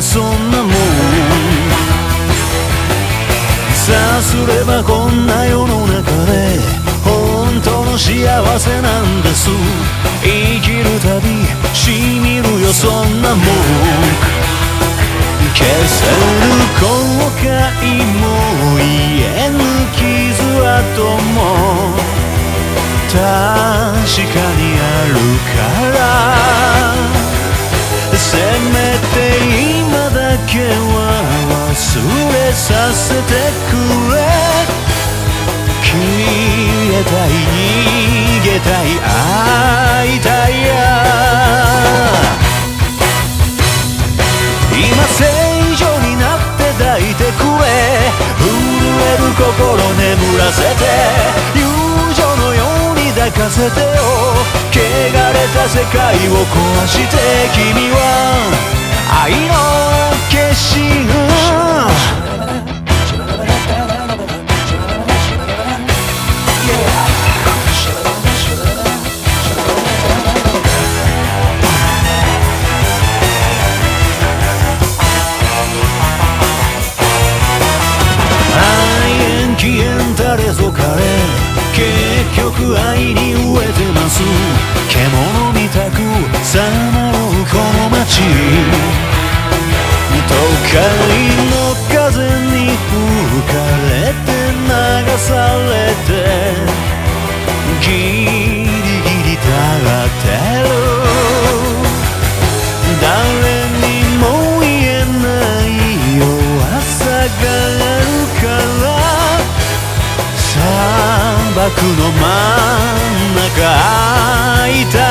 そんなもんさすればこんな世の中で本当の幸せなんです。生きるたびしみるよそんなもん。消せる後悔も言えぬ傷跡も確かにあるから。れさせてくれ消えたい逃げたい会いたいや今正常になって抱いてくれ震える心眠らせて友情のように抱かせてよ汚れた世界を壊して君は愛の化身愛に飢えてます。獣みたくさまようこの街都会の風に吹かれて流されてギリギリ立ってる。誰にも言えない弱さがあるから砂漠の中会いた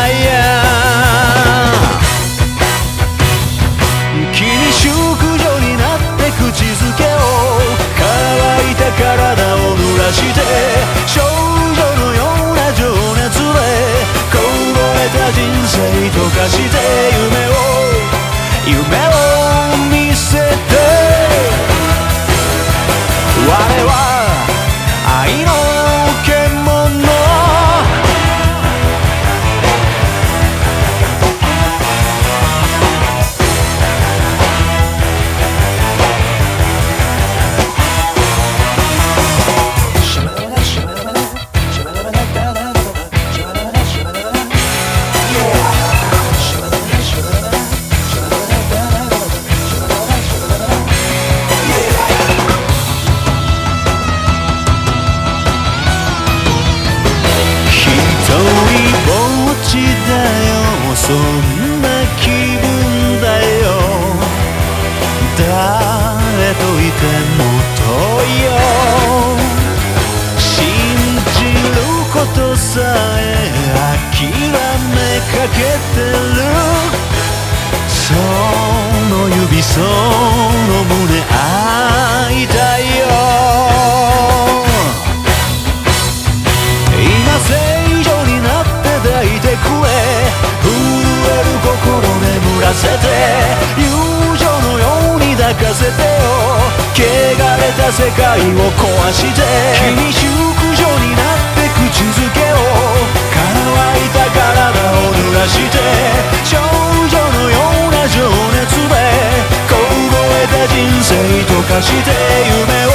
え諦めかけてるその指その胸会いたいよ今正常になって抱いてくれ震える心眠らせて友情のように抱かせてよ汚れた世界を壊して君淑女になってかして夢